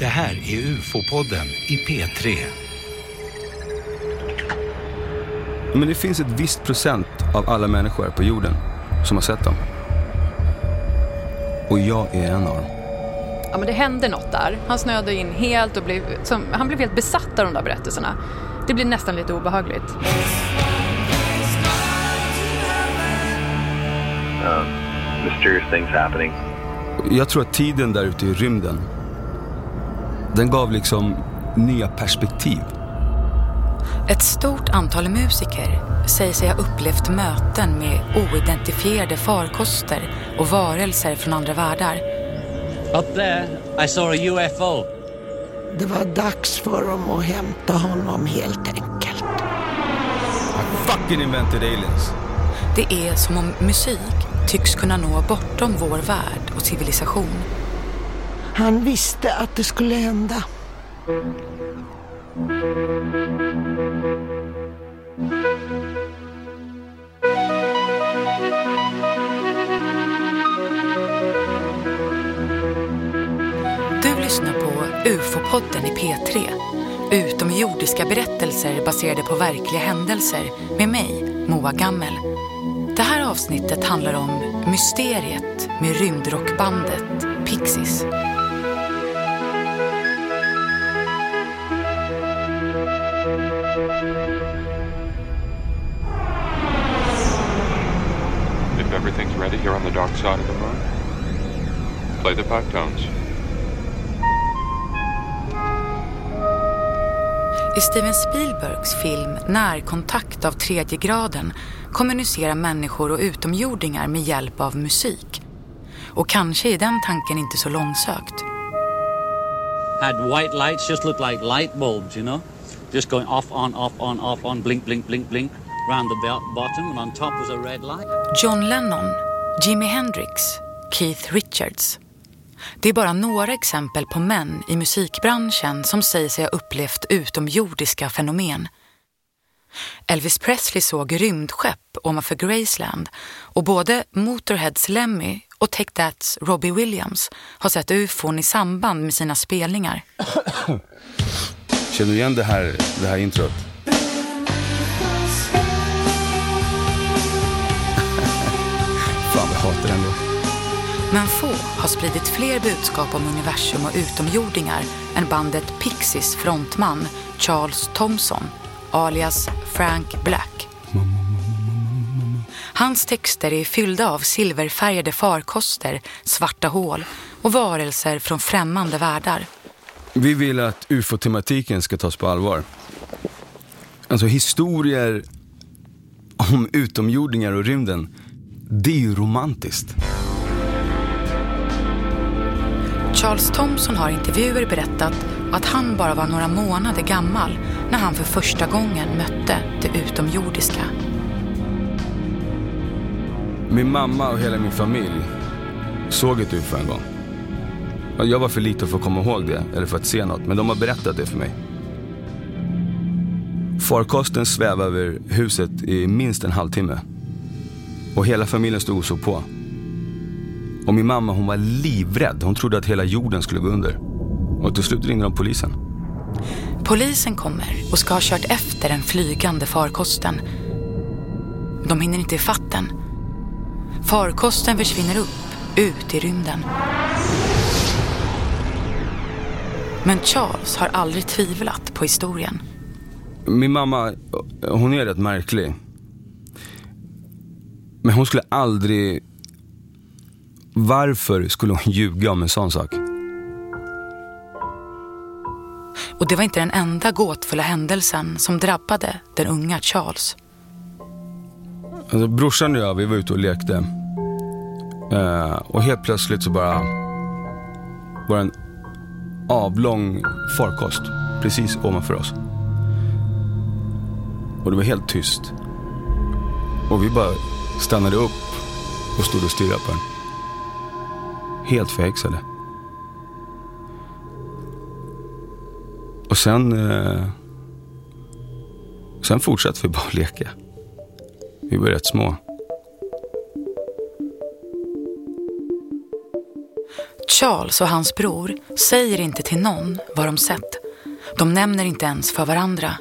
Det här är UFO-podden i P3. Men det finns ett visst procent av alla människor på jorden som har sett dem. Och jag är en av dem. Ja, men det hände något där. Han snöade in helt och blev, som, han blev helt besatt av de där berättelserna. Det blir nästan lite obehagligt. um, mysterious things happening. Jag tror att tiden där ute i rymden, den gav liksom nya perspektiv. Ett stort antal musiker säger sig ha upplevt möten med oidentifierade farkoster och varelser från andra världar. Up there, I saw a UFO. Det var dags för dem att hämta honom helt enkelt. I fucking invented aliens. Det är som om musik tycks kunna nå bortom vår värld och civilisation. Han visste att det skulle hända. Du lyssnar på UFO-podden i P3. Utomjordiska berättelser baserade på verkliga händelser med mig, Moa Gammel. Det här avsnittet handlar om mysteriet med rymdrockbandet Pixies. Everything's ready here on the dark side of the moon, play the five tones. I Steven Spielbergs film Närkontakt av tredje graden kommunicerar människor och utomjordingar med hjälp av musik. Och kanske är den tanken inte så långsökt. Had white lights, just looked like light bulbs, you know? Just going off, on, off, on, off, on, blink, blink, blink, blink, round the bo- bottom, and on top was a red light. John Lennon, Jimi Hendrix, Keith Richards. Det är bara några exempel på män i musikbranschen som säger sig ha upplevt utomjordiska fenomen. Elvis Presley såg rymdskepp ovanför Graceland och både Motorheads Lemmy och Take That's Robbie Williams har sett ufon i samband med sina spelningar. Känner du igen det här, det här introt? Men få har spridit fler budskap om universum och utomjordingar än bandet Pixies frontman Charles Thompson, alias Frank Black. Hans texter är fyllda av silverfärgade farkoster, svarta hål och varelser från främmande världar. Vi vill att ufo-tematiken ska tas på allvar. Alltså historier om utomjordingar och rymden, det är ju romantiskt. Charles Thompson har i intervjuer berättat att han bara var några månader gammal när han för första gången mötte det utomjordiska. Min mamma och hela min familj såg ett ufo en gång. Jag var för liten för att komma ihåg det, eller för att se något, men de har berättat det för mig. Farkosten svävade över huset i minst en halvtimme. Och hela familjen stod och såg på. Och min mamma hon var livrädd. Hon trodde att hela jorden skulle gå under. Och till slut ringde de polisen. Polisen kommer och ska ha kört efter den flygande farkosten. De hinner inte ifatt den. Farkosten försvinner upp, ut i rymden. Men Charles har aldrig tvivlat på historien. Min mamma, hon är rätt märklig. Men hon skulle aldrig... Varför skulle hon ljuga om en sån sak? Och det var inte den enda gåtfulla händelsen som drabbade den unga Charles. Alltså, brorsan och jag, vi var ute och lekte. Eh, och helt plötsligt så bara var det en avlång farkost precis ovanför oss. Och det var helt tyst. Och vi bara stannade upp och stod och stirrade på den. Helt förhäxade. Och sen... Eh, sen fortsatte vi bara att leka. Vi var rätt små. Charles och hans bror säger inte till någon vad de sett. De nämner inte ens för varandra.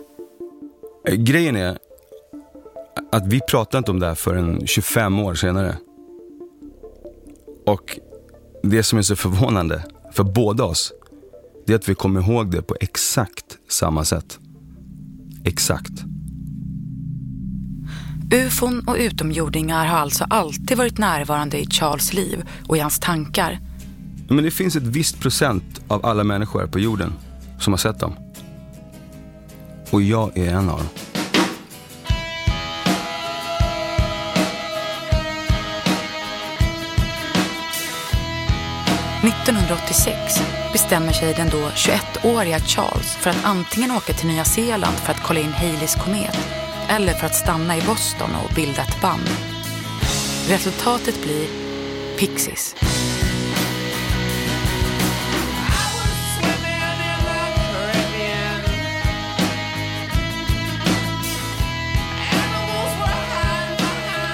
Eh, Grejen är att vi pratar inte om det här förrän 25 år senare. Och det som är så förvånande för båda oss, det är att vi kommer ihåg det på exakt samma sätt. Exakt. Ufon och utomjordingar har alltså alltid varit närvarande i Charles liv och i hans tankar. Men det finns ett visst procent av alla människor på jorden som har sett dem. Och jag är en av dem. –1986 bestämmer sig den då 21-åriga Charles för att antingen åka till Nya Zeeland för att kolla in Haleys komet eller för att stanna i Boston och bilda ett band. Resultatet blir Pixies.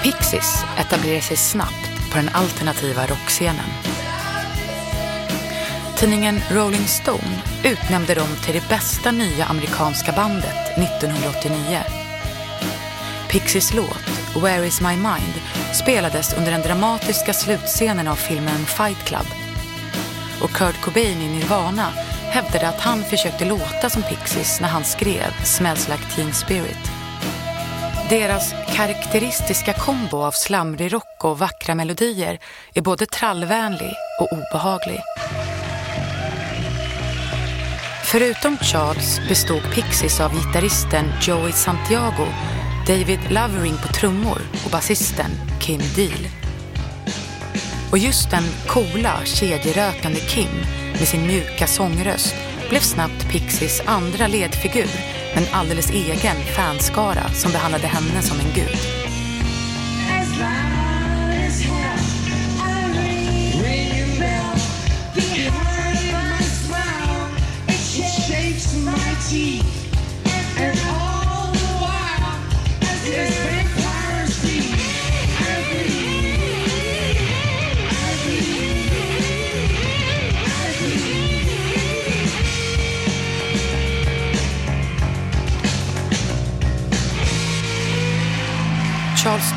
Pixies etablerar sig snabbt på den alternativa rockscenen. Tidningen Rolling Stone utnämnde dem till det bästa nya amerikanska bandet 1989. Pixies låt Where is my mind spelades under den dramatiska slutscenen av filmen Fight Club. Och Kurt Cobain i Nirvana hävdade att han försökte låta som Pixies när han skrev Smells like teen spirit. Deras karaktäristiska kombo av slamrig rock och vackra melodier är både trallvänlig och obehaglig. Förutom Charles bestod Pixies av gitarristen Joey Santiago, David Lovering på trummor och basisten Kim Deal. Och just den coola, kedjerökande Kim med sin mjuka sångröst blev snabbt Pixies andra ledfigur med en alldeles egen fanskara som behandlade henne som en gud. Charles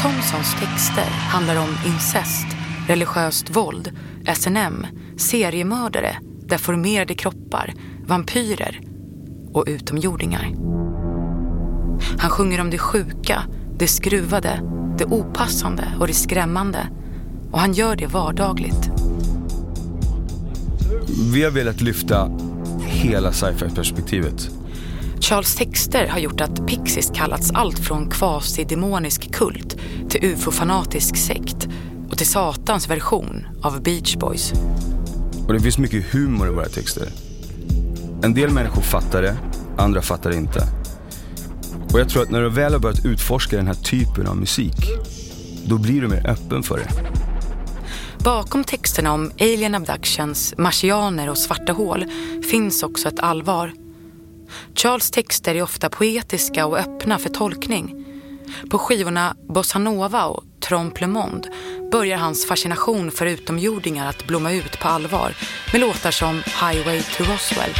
Thomsons texter handlar om incest, religiöst våld, SNM, seriemördare, deformerade kroppar, vampyrer och utomjordingar. Han sjunger om det sjuka, det skruvade, det opassande och det skrämmande. Och han gör det vardagligt. Vi har velat lyfta hela sci-fi-perspektivet. Charles texter har gjort att Pixies kallats allt från quasi-demonisk kult till ufo-fanatisk sekt och till satans version av Beach Boys. Och det finns mycket humor i våra texter. En del människor fattar det, andra fattar det inte. Och jag tror att när du väl har börjat utforska den här typen av musik, då blir du mer öppen för det. Bakom texterna om alien abductions, marsianer och svarta hål finns också ett allvar. Charles texter är ofta poetiska och öppna för tolkning. På skivorna Bossa Nova och Trompe le Monde börjar hans fascination för utomjordingar att blomma ut på allvar med låtar som Highway to Roswell.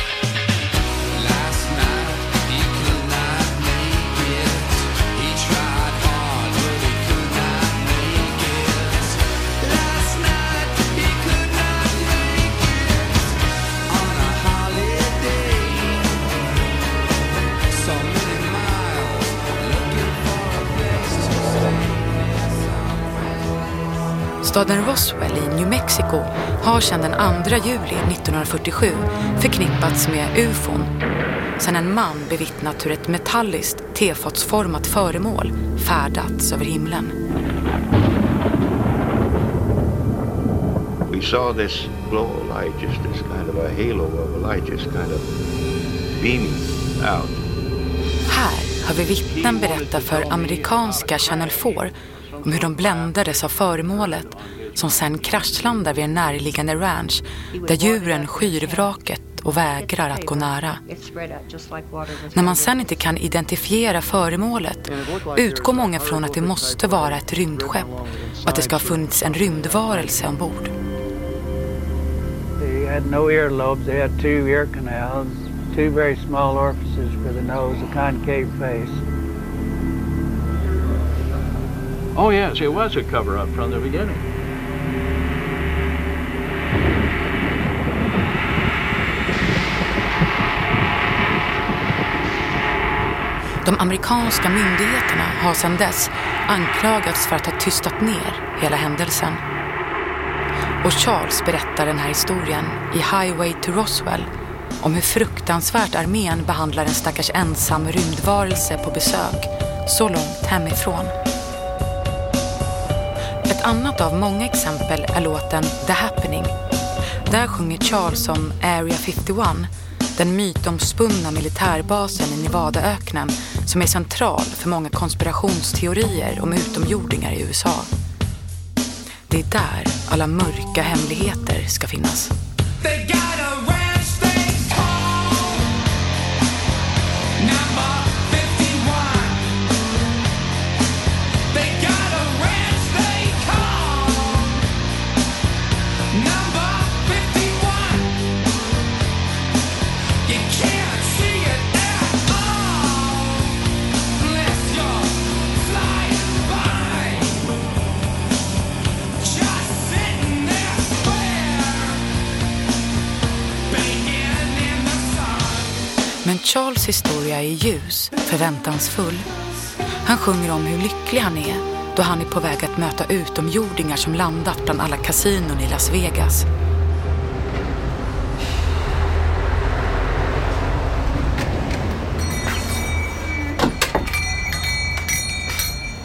Staden Roswell i New Mexico har sedan den 2 juli 1947 förknippats med ufon. Sedan en man bevittnat hur ett metalliskt tefatsformat föremål färdats över himlen. We saw this glow of light, just this kind of a halo of light, just kind of beaming out. Här hör vi vittnen berätta för amerikanska Channel 4 om hur de bländades av föremålet som sen kraschlandar vid en närliggande ranch där djuren skyr vraket och vägrar att gå nära. När man sen inte kan identifiera föremålet utgår många från att det måste vara ett rymdskepp och att det ska ha funnits en rymdvarelse ombord. had no earlobes. They had two ear canals, two very small orifices for the nose, a concave face. Oh, yes, it was a cover up from the beginning. De amerikanska myndigheterna har sedan dess anklagats för att ha tystat ner hela händelsen. Och Charles berättar den här historien i Highway to Roswell om hur fruktansvärt armén behandlar en stackars ensam rymdvarelse på besök så långt hemifrån. Ett annat av många exempel är låten The Happening. Där sjunger Charles om Area 51, den mytomspunna militärbasen i Nevadaöknen som är central för många konspirationsteorier om utomjordingar i USA. Det är där alla mörka hemligheter ska finnas. Charles historia är ljus, förväntansfull. Han sjunger om hur lycklig han är då han är på väg att möta utomjordingar som landat bland alla kasinon i Las Vegas.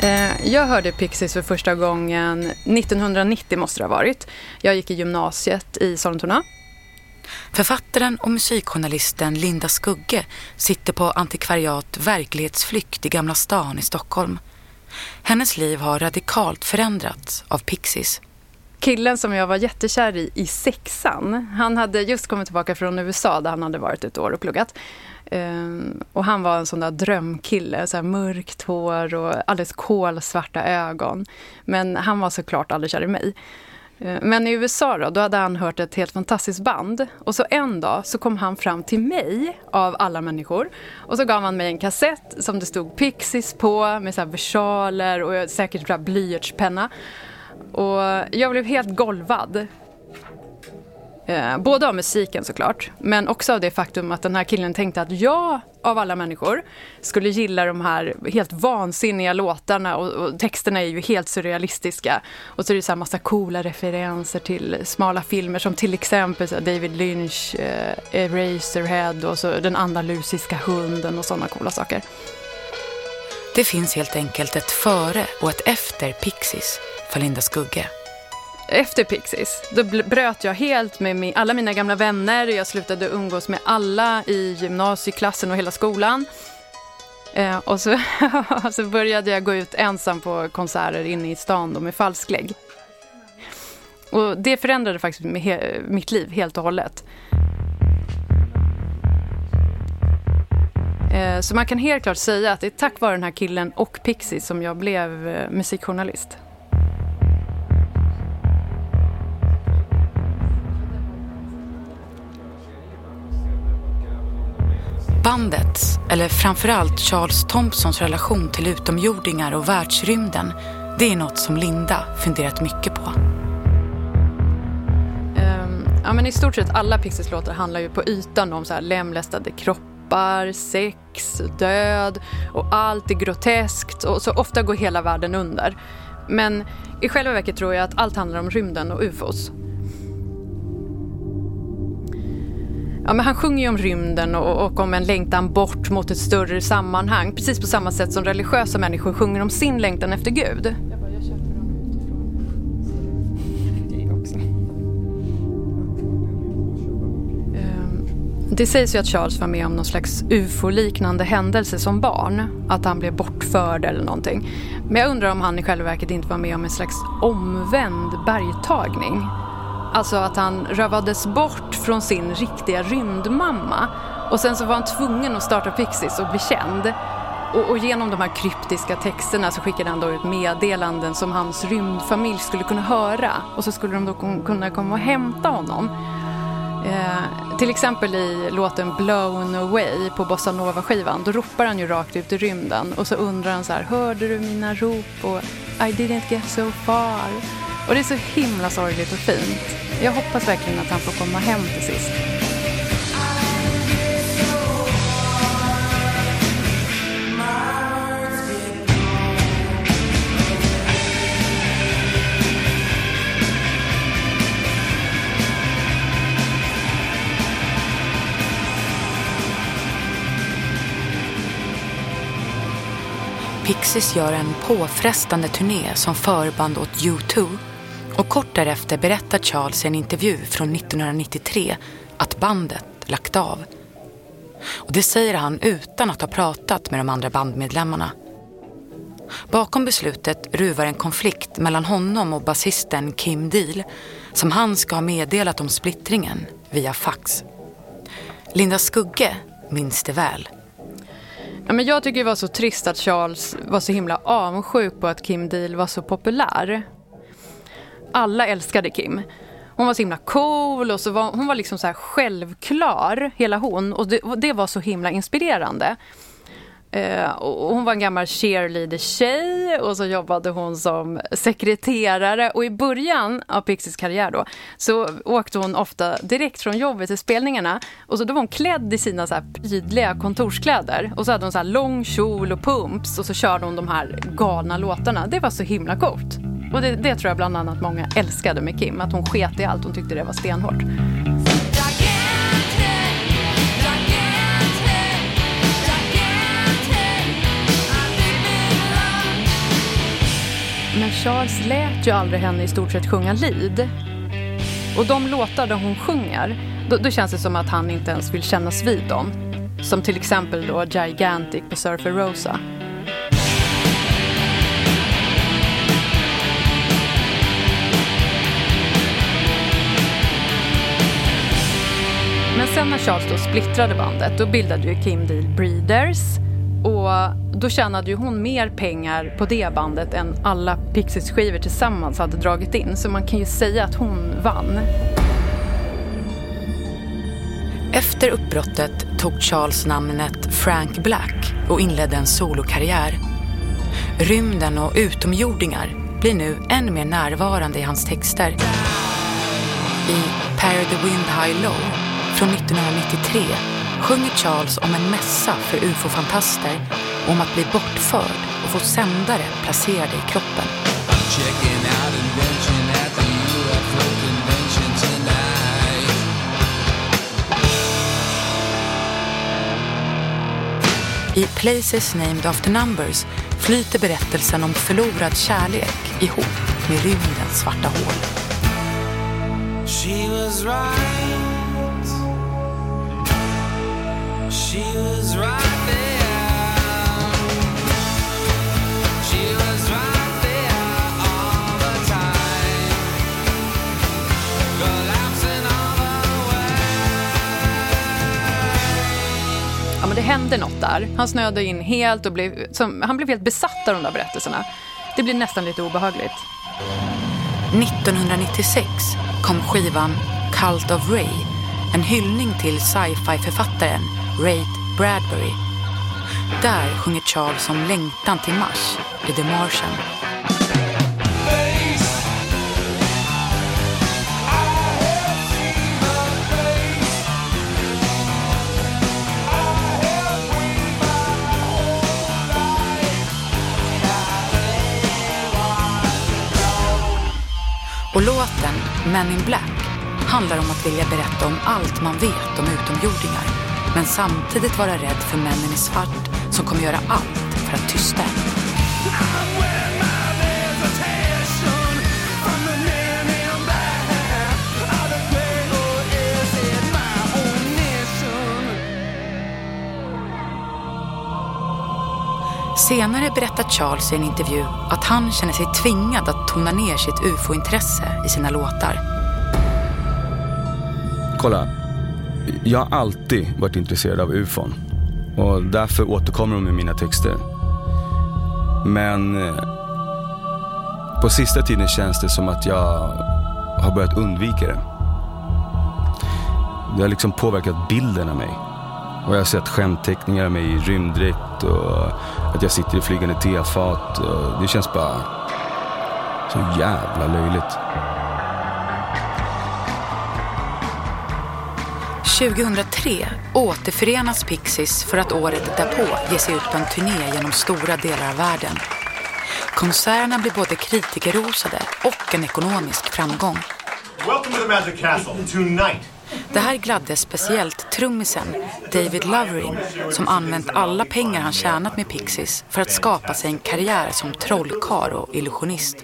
Eh, jag hörde Pixies för första gången 1990 måste det ha varit. Jag gick i gymnasiet i Sollentuna. Författaren och musikjournalisten Linda Skugge sitter på antikvariat Verklighetsflykt i Gamla stan i Stockholm. Hennes liv har radikalt förändrats av Pixies. Killen som jag var jättekär i i sexan, han hade just kommit tillbaka från USA där han hade varit ett år och pluggat. Ehm, och han var en sån där drömkille, så här mörkt hår och alldeles kolsvarta ögon. Men han var såklart aldrig kär i mig. Eh, men i USA då, då hade han hört ett helt fantastiskt band. Och så en dag så kom han fram till mig, av alla människor. Och så gav han mig en kassett som det stod Pixies på, med så här versaler och säkert blyertspenna. Och jag blev helt golvad. Eh, både av musiken såklart, men också av det faktum att den här killen tänkte att jag, av alla människor, skulle gilla de här helt vansinniga låtarna och, och texterna är ju helt surrealistiska. Och så är det så här massa coola referenser till smala filmer som till exempel så David Lynch, eh, Eraserhead och så Den andalusiska hunden och sådana coola saker. Det finns helt enkelt ett före och ett efter Pixies för Linda Skugge. Efter Pixies, då bröt jag helt med min, alla mina gamla vänner. Jag slutade umgås med alla i gymnasieklassen och hela skolan. Eh, och så, så började jag gå ut ensam på konserter inne i stan då, med falsklägg. Och det förändrade faktiskt mitt liv helt och hållet. Eh, så man kan helt klart säga att det är tack vare den här killen och Pixies som jag blev eh, musikjournalist. Bandets, eller framförallt Charles Thompsons relation till utomjordingar och världsrymden, det är något som Linda funderat mycket på. Um, ja, men I stort sett alla Pixies-låtar handlar ju på ytan om så här lemlästade kroppar, sex, död och allt är groteskt och så ofta går hela världen under. Men i själva verket tror jag att allt handlar om rymden och ufos. Ja, men han sjunger ju om rymden och, och om en längtan bort mot ett större sammanhang. Precis på samma sätt som religiösa människor sjunger om sin längtan efter Gud. Ehm, det sägs ju att Charles var med om någon slags ufo-liknande händelse som barn. Att han blev bortförd eller någonting. Men jag undrar om han i själva verket inte var med om en slags omvänd bergtagning. Alltså att han rövades bort från sin riktiga rymdmamma. Och sen så var han tvungen att starta Pixies och bli känd. Och, och, genom de här kryptiska texterna så skickade han då ut meddelanden som hans rymdfamilj skulle kunna höra. Och så skulle de då kunna komma och hämta honom. Eh, till exempel i låten Blown Away på Bossa Nova-skivan. Då ropar han ju rakt ut i rymden och så undrar han så här, hörde du mina rop? Och I didn't get so far. Och det är så himla sorgligt och fint. Jag hoppas verkligen att han får komma hem till sist. Pixies gör en påfrestande turné som förband åt U2 och kort därefter berättar Charles i en intervju från 1993 att bandet lagt av. Och det säger han utan att ha pratat med de andra bandmedlemmarna. Bakom beslutet ruvar en konflikt mellan honom och basisten Kim Deal som han ska ha meddelat om splittringen via fax. Linda Skugge minns det väl. Ja, men jag tycker det var så trist att Charles var så himla avundsjuk på att Kim Deal var så populär. Alla älskade Kim. Hon var så himla cool och så var, hon var liksom så självklar, hela hon. Och det, det var så himla inspirerande. Eh, och hon var en gammal cheerleader-tjej och så jobbade hon som sekreterare. Och i början av Pixies karriär då så åkte hon ofta direkt från jobbet till spelningarna. Och så då var hon klädd i sina så här prydliga kontorskläder. Och så hade hon så här lång kjol och pumps och så körde hon de här galna låtarna. Det var så himla coolt. Och det, det tror jag bland annat många älskade med Kim. Att hon sket i allt, hon tyckte det var stenhårt. Men Charles lät ju aldrig henne i stort sett sjunga lead. Och de låtar där hon sjunger, då, då, känns det som att han inte ens vill kännas vid dem. Som till exempel då Gigantic på Surfer Rosa. Men sen när Charles då splittrade bandet, då bildade ju Kim Deal Breeders och då tjänade ju hon mer pengar på det bandet än alla Pixies-skivor tillsammans hade dragit in. Så man kan ju säga att hon vann. Efter uppbrottet tog Charles namnet Frank Black och inledde en solokarriär. Rymden och utomjordingar blir nu än mer närvarande i hans texter. I Pair the Wind High Low från 1993 sjunger Charles om en mässa för ufo-fantaster om att bli bortförd och få sändare placerade i kroppen. I Places Named After Numbers flyter berättelsen om förlorad kärlek ihop med rymdens svarta hål. Det hände något där. Han snöade in helt och blev, som, han blev helt besatt av de där berättelserna. Det blir nästan lite obehagligt. 1996 kom skivan Cult of Ray, en hyllning till sci-fi-författaren Ray Bradbury. Där sjunger Charles om längtan till Mars i The Martian. Och låten Men in Black handlar om att vilja berätta om allt man vet om utomjordingar men samtidigt vara rädd för männen i svart som kommer göra allt för att tysta henne. Senare berättar Charles i en intervju att han känner sig tvingad att tona ner sitt ufo-intresse i sina låtar. Kolla, jag har alltid varit intresserad av ufon. Och därför återkommer de i mina texter. Men eh, på sista tiden känns det som att jag har börjat undvika det. Det har liksom påverkat bilden av mig. Och jag har sett skämtteckningar mig i rymddräkt och att jag sitter i flygande tefat. Och det känns bara så jävla löjligt. 2003 återförenas Pixies för att året därpå ge sig ut på en turné genom stora delar av världen. Konserterna blir både kritikerrosade och en ekonomisk framgång. Welcome to the Magic Castle. Tonight. Det här gladde speciellt trummisen David Lovering som använt alla pengar han tjänat med Pixies för att skapa sig en karriär som trollkar och illusionist.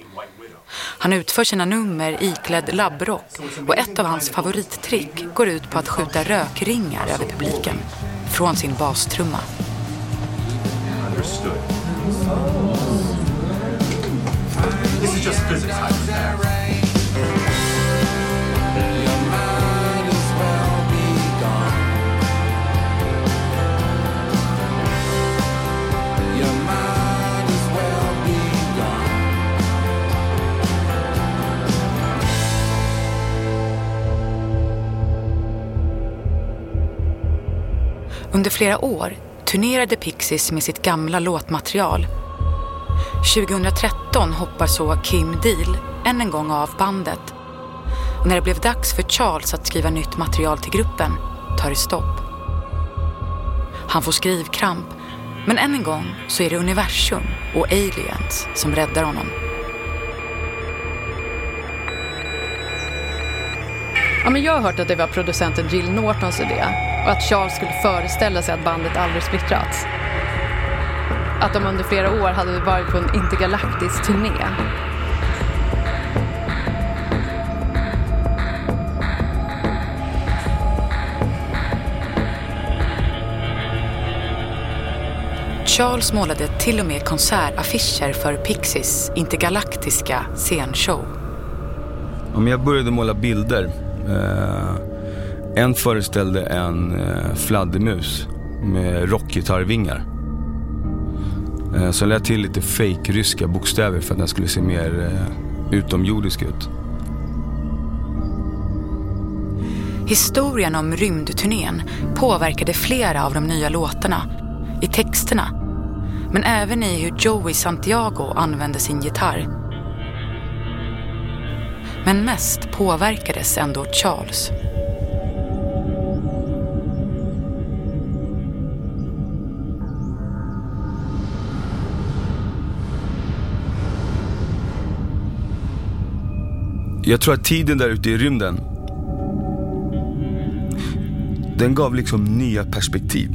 Han utför sina nummer iklädd labbrock och ett av hans favorittrick går ut på att skjuta rökringar över publiken från sin bastrumma. This is just physics. Under flera år turnerade Pixies med sitt gamla låtmaterial. 2013 hoppar så Kim Deal än en gång av bandet. Och när det blev dags för Charles att skriva nytt material till gruppen tar det stopp. Han får skrivkramp, men än en gång så är det universum och aliens som räddar honom. Ja, men jag har hört att det var producenten Jill Nortons idé och att Charles skulle föreställa sig att bandet aldrig splittrats. Att de under flera år hade varit på en intergalaktisk turné. Charles målade till och med konsertaffischer för Pixies intergalaktiska scenshow. Om jag började måla bilder. Eh, en föreställde en eh, fladdermus med rockgitarrvingar. Eh, så jag lät till lite fake ryska bokstäver för att den skulle se mer eh, utomjordisk ut. Historien om rymdturnén påverkade flera av de nya låtarna, i texterna, men även i hur Joey Santiago använde sin gitarr. Men mest påverkades ändå Charles. Jag tror att tiden där ute i rymden, den gav liksom nya perspektiv.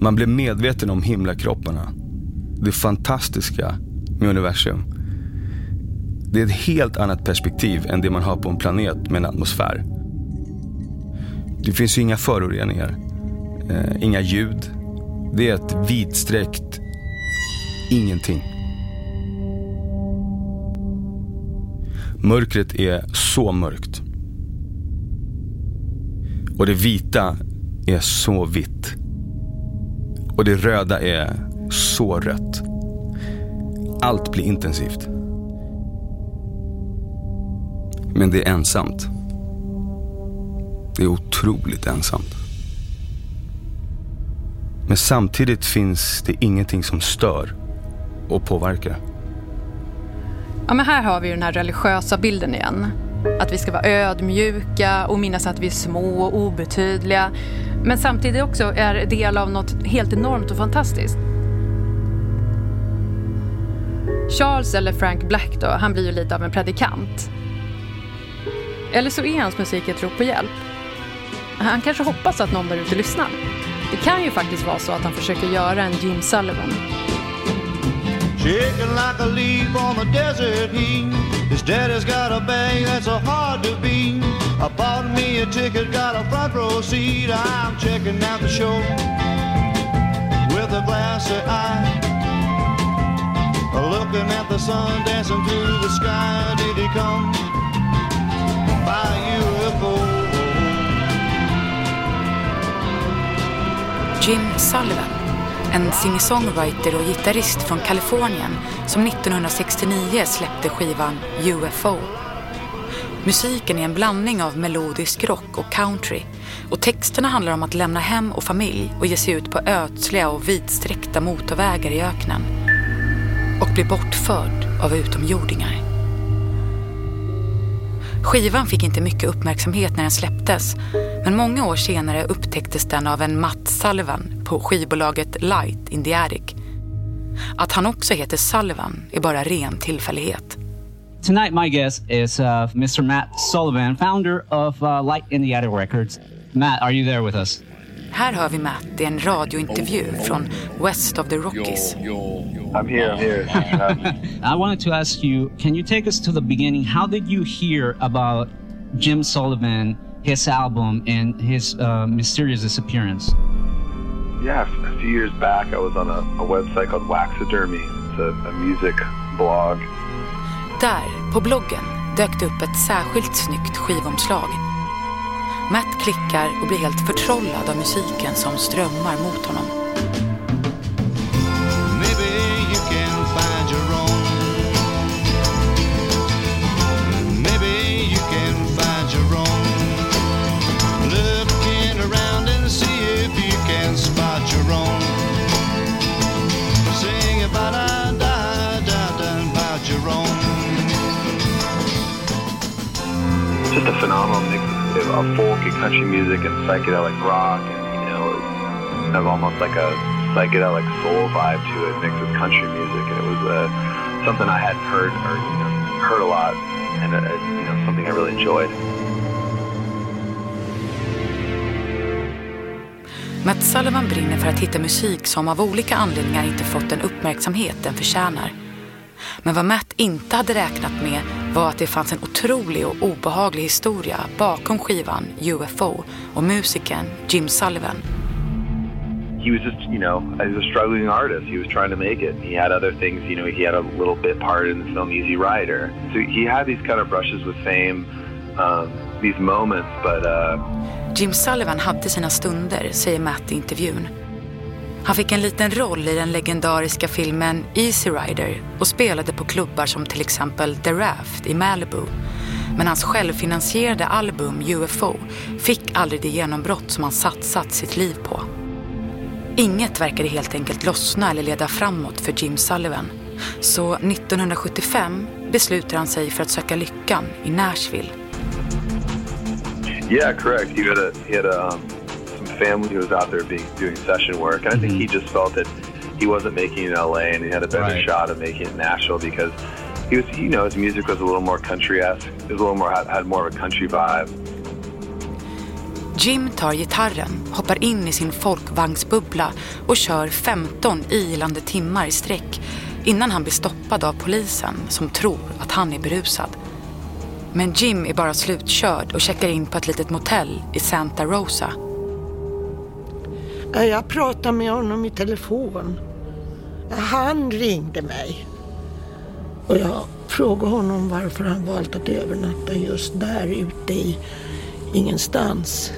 Man blev medveten om himlakropparna. Det fantastiska med universum. Det är ett helt annat perspektiv än det man har på en planet med en atmosfär. Det finns ju inga föroreningar, eh, inga ljud. Det är ett vidsträckt ingenting. Mörkret är så mörkt. Och det vita är så vitt. Och det röda är så rött. Allt blir intensivt. Men det är ensamt. Det är otroligt ensamt. Men samtidigt finns det ingenting som stör och påverkar. Ja, men här har vi den här religiösa bilden igen. Att vi ska vara ödmjuka och minnas att vi är små och obetydliga. Men samtidigt också är del av något helt enormt och fantastiskt. Charles, eller Frank Black då, han blir ju lite av en predikant. Eller så är hans musik ett rop på hjälp. Han kanske hoppas att någon där ute lyssnar. Det kan ju faktiskt vara så att han försöker göra en Jim Sullivan. Shaking like a leaf on the desert heat. His daddy's got a bag that's so hard to beat. I bought me a ticket, got a front row seat. I'm checking out the show with a glassy eye. Looking at the sun dancing through the sky. Did he come by UFO? Jim Sullivan, en singer-songwriter och gitarrist från Kalifornien som 1969 släppte skivan UFO. Musiken är en blandning av melodisk rock och country och texterna handlar om att lämna hem och familj och ge sig ut på ödsliga och vidsträckta motorvägar i öknen och bli bortförd av utomjordingar. Skivan fick inte mycket uppmärksamhet när den släpptes men många år senare upptäcktes den av en Matt Sullivan på skivbolaget Light in the Attic. Att han också heter Sullivan är bara ren tillfällighet. Tonight, my guest is uh, Mr. Matt Sullivan, founder of uh, Light in the Attic Records. Matt, are you there with us? Här hör vi Matt i en radiointervju från West of the Rockies. I'm here, I'm here. I wanted to ask you, can you take us to the beginning? How did you hear about Jim Sullivan, his album, and his uh, mysterious disappearance? Yeah, a few years back, I was on a, a website called Waxidermy. It's a, a music blog. Där, på bloggen, dök det upp ett särskilt snyggt skivomslag. Matt klickar och blir helt förtrollad av musiken som strömmar mot honom. Just a phenomenal mix of, of folk and country music and psychedelic rock and, you know, have almost like a psychedelic soul vibe to it mixed with country music. And it was uh, something I hadn't heard or, you know, heard a lot and, uh, you know, something I really enjoyed. Matt Sullivan brinner för att hitta musik som av olika anledningar inte fått den uppmärksamhet den förtjänar. Men vad Matt inte hade räknat med var att det fanns en otrolig och obehaglig historia bakom skivan UFO och musikern Jim Sullivan. he was just, you know, he was a struggling artist. He was trying to make it. He had other things, you know, he had a little bit part in the film Easy Rider. So he had these kind of brushes with fame, um, these moments, but uh, Jim Sullivan hade sina stunder, säger Matt i intervjun. Han fick en liten roll i den legendariska filmen Easy Rider och spelade på klubbar som till exempel The Raft i Malibu. Men hans självfinansierade album UFO fick aldrig det genombrott som han satsat sitt liv på. Inget verkade helt enkelt lossna eller leda framåt för Jim Sullivan. Så 1975 beslutar han sig för att söka lyckan i Nashville. yeah, correct. He had a he had a um, family who was out there being doing session work, and I think he just felt that he wasn't making it in L.A. and he had a better Right. shot of making it in Nashville because he was, you know, his music was a little more country-esque. It was a little more had, had more of a country vibe. Jim tar gitarren, hoppar in i sin folkvagnsbubbla och kör 15 ilande timmar i sträck innan han blir stoppad av polisen som tror att han är berusad. Men Jim är bara slutkörd och checkar in på ett litet motell i Santa Rosa. Ja, Jag pratade med honom i telefon. Han ringde mig. Och jag frågade honom varför han valt att övernatta just där ute i ingenstans.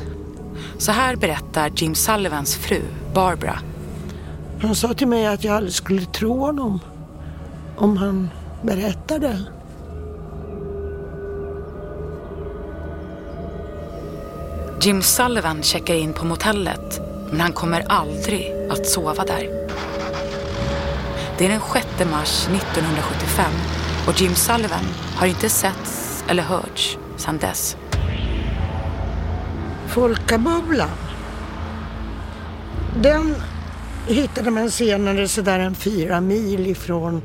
Så här berättar Jim Sullivans fru, Barbara. Han sa till mig att jag aldrig skulle tro honom om han berättade. Jim Sullivan checkar in på motellet, men han kommer aldrig att sova där. Det är den 6 mars 1975 och Jim Sullivan har inte setts eller hörts sedan dess. Folkabubblan. Den hittade man senare sådär en fyra mil ifrån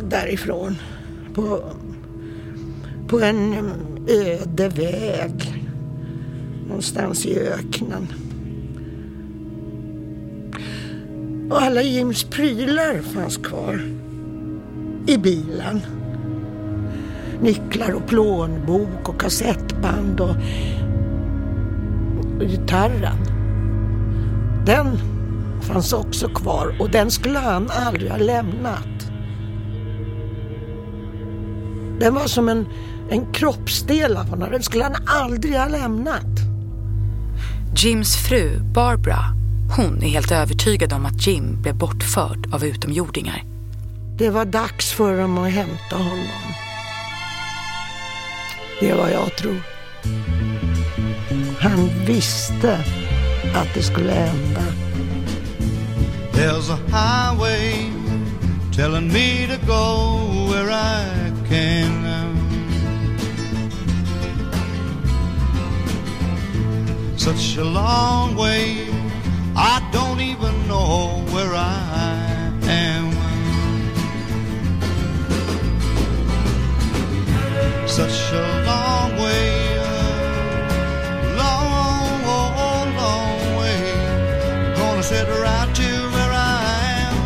därifrån. På, på en öde väg. Någonstans i öknen. Och alla Jims prylar fanns kvar. I bilen. Nycklar och plånbok och kassettband och och gitarren. Den fanns också kvar och den skulle han aldrig ha lämnat. Den var som en, en kroppsdel av honom. Den skulle han aldrig ha lämnat. Jims fru, Barbara, hon är helt övertygad om att Jim blev bortförd av utomjordingar. Det var dags för dem att hämta honom. Det är vad jag tror. Han visste att det skulle hända. There's a highway telling me to go where I can now. Such a long way, I don't even know where I am. Such a long way, a long, long way. Gonna sit right to where I am,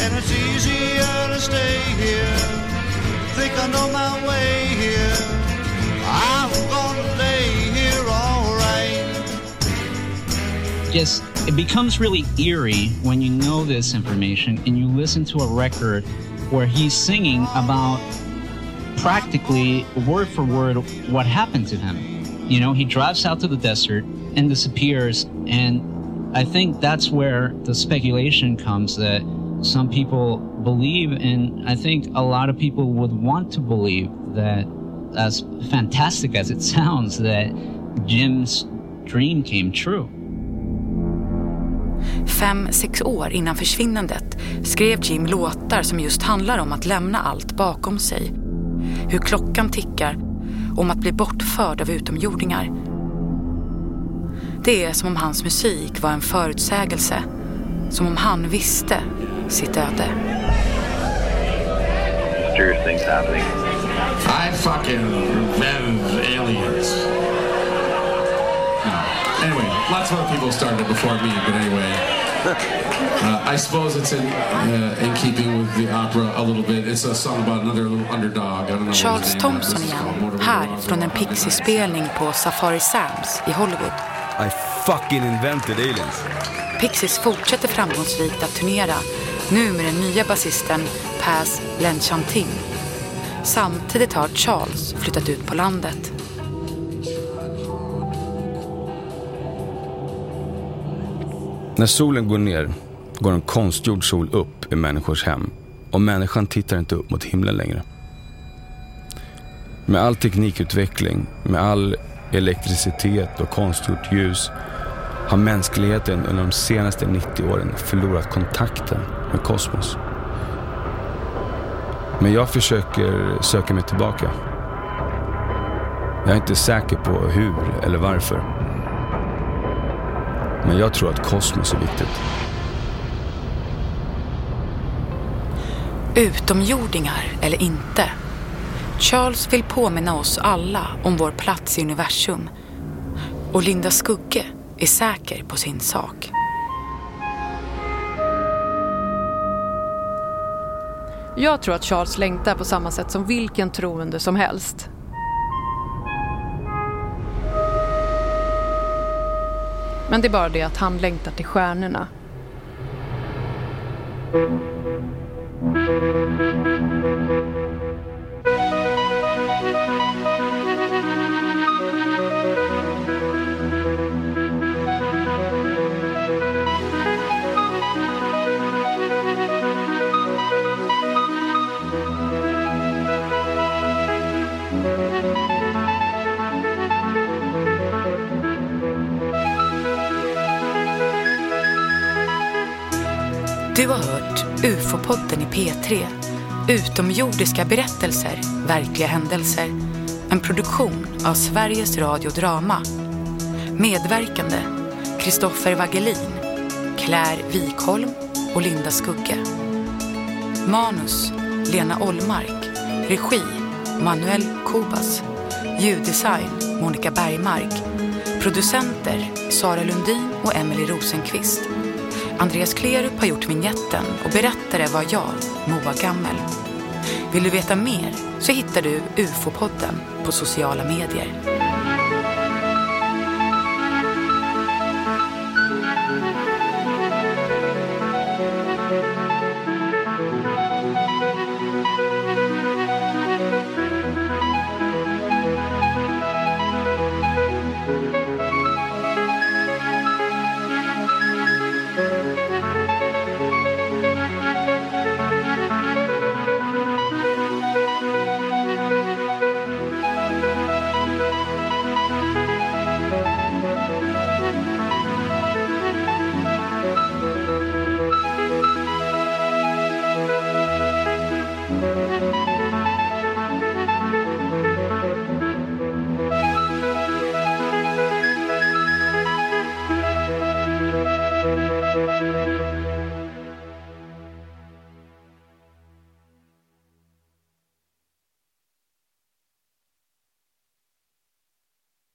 and it's easier to stay here. Think I know my way here. I'm gonna lay here all right. It becomes really eerie when you know this information and you listen to a record where he's singing about practically word for word what happened to him. You know, he drives out to the desert and disappears and I think that's where the speculation comes that some people believe and I think a lot of people would want to believe that as fantastic as it sounds that Jim's dream came true. Fem, sex år innan försvinnandet skrev Jim låtar som just handlar om att lämna allt bakom sig. Hur klockan tickar, om att bli bortförd av utomjordingar. Det är som om hans musik var en förutsägelse. Som om han visste sitt öde. Mysterious things happening. I fucking revenge aliens. Anyway, lots of other people started it before me, but anyway. Uh, I suppose it's in uh, in keeping with the opera a little bit. It's a song about another little underdog. I don't know what Charles Thompson is. It's called igen, här från en Pixies-spelning på Safari Sams i Hollywood. I fucking invented aliens. Pixies fortsätter framgångsrikt att turnera, nu med den nya basisten Paz Lenchantin. Samtidigt har Charles flyttat ut på landet. När solen går ner går en konstgjord sol upp i människors hem och människan tittar inte upp mot himlen längre. Med all teknikutveckling, med all elektricitet och konstgjort ljus har mänskligheten under de senaste 90 åren förlorat kontakten med kosmos. Men jag försöker söka mig tillbaka. Jag är inte säker på hur eller varför. Men jag tror att kosmos är viktigt. Utomjordingar eller inte. Charles vill påminna oss alla om vår plats i universum. Och Linda Skugge är säker på sin sak. Jag tror att Charles längtar på samma sätt som vilken troende som helst. Men det är bara det att han längtar till stjärnorna. Du har hört UFO-podden i P3. Utomjordiska berättelser, verkliga händelser. En produktion av Sveriges Radio Drama. Medverkande Kristoffer Wagelin, Claire Wikholm och Linda Skugge. Manus Lena Ollmark. Regi Manuel Kubas. Ljuddesign Monica Bergmark. Producenter Sara Lundin och Emily Rosenqvist. Andreas Klerup har gjort vignetten och berättare var jag, Moa Gammel. Vill du veta mer så hittar du UFO-podden på sociala medier.